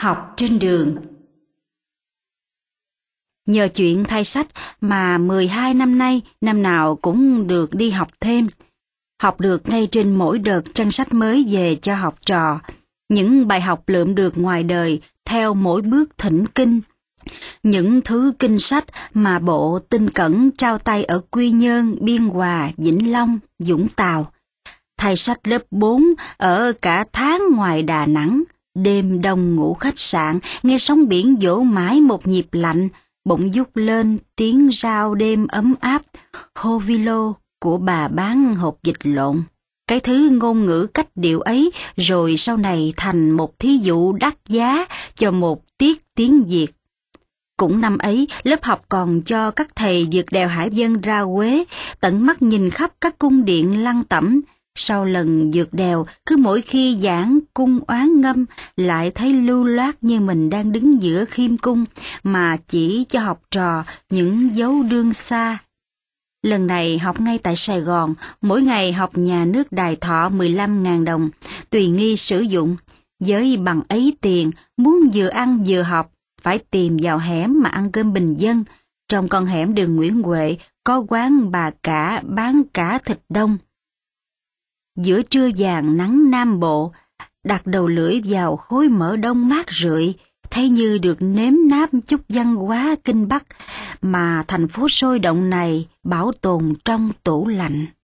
Học trên đường Nhờ chuyện thay sách mà 12 năm nay năm nào cũng được đi học thêm. Học được ngay trên mỗi đợt trang sách mới về cho học trò. Những bài học lượm được ngoài đời theo mỗi bước thỉnh kinh. Những thứ kinh sách mà bộ tinh cẩn trao tay ở Quy Nhơn, Biên Hòa, Vĩnh Long, Dũng Tàu. Thay sách lớp 4 ở cả tháng ngoài Đà Nẵng, đêm đông ngủ khách sạn, nghe sóng biển dỗ mãi một nhịp lạnh, bỗng dút lên tiếng rao đêm ấm áp, hô vi lô của bà bán hộp dịch lộn. Cái thứ ngôn ngữ cách điệu ấy rồi sau này thành một thí dụ đắt giá cho một tiết tiếng Việt. Cũng năm ấy, lớp học còn cho các thầy vượt đèo Hải Vân ra Quế, tận mắt nhìn khắp các cung điện lăng tẩm, sau lần vượt đèo, cứ mỗi khi giảng cung oán ngâm, lại thấy lưu loát như mình đang đứng giữa khiêm cung, mà chỉ cho học trò những dấu đương xa. Lần này học ngay tại Sài Gòn, mỗi ngày học nhà nước đài thọ 15.000 đồng, tùy nghi sử dụng. Với bằng ấy tiền, muốn vừa ăn vừa học, phải tìm vào hẻm mà ăn cơm bình dân. Trong con hẻm đường Nguyễn Huệ có quán bà cả bán cả thịt đông giữa trưa vàng nắng Nam Bộ, đặt đầu lưỡi vào khối mỡ đông mát rượi, thấy như được nếm náp chút văn hóa kinh Bắc mà thành phố sôi động này bảo tồn trong tủ lạnh.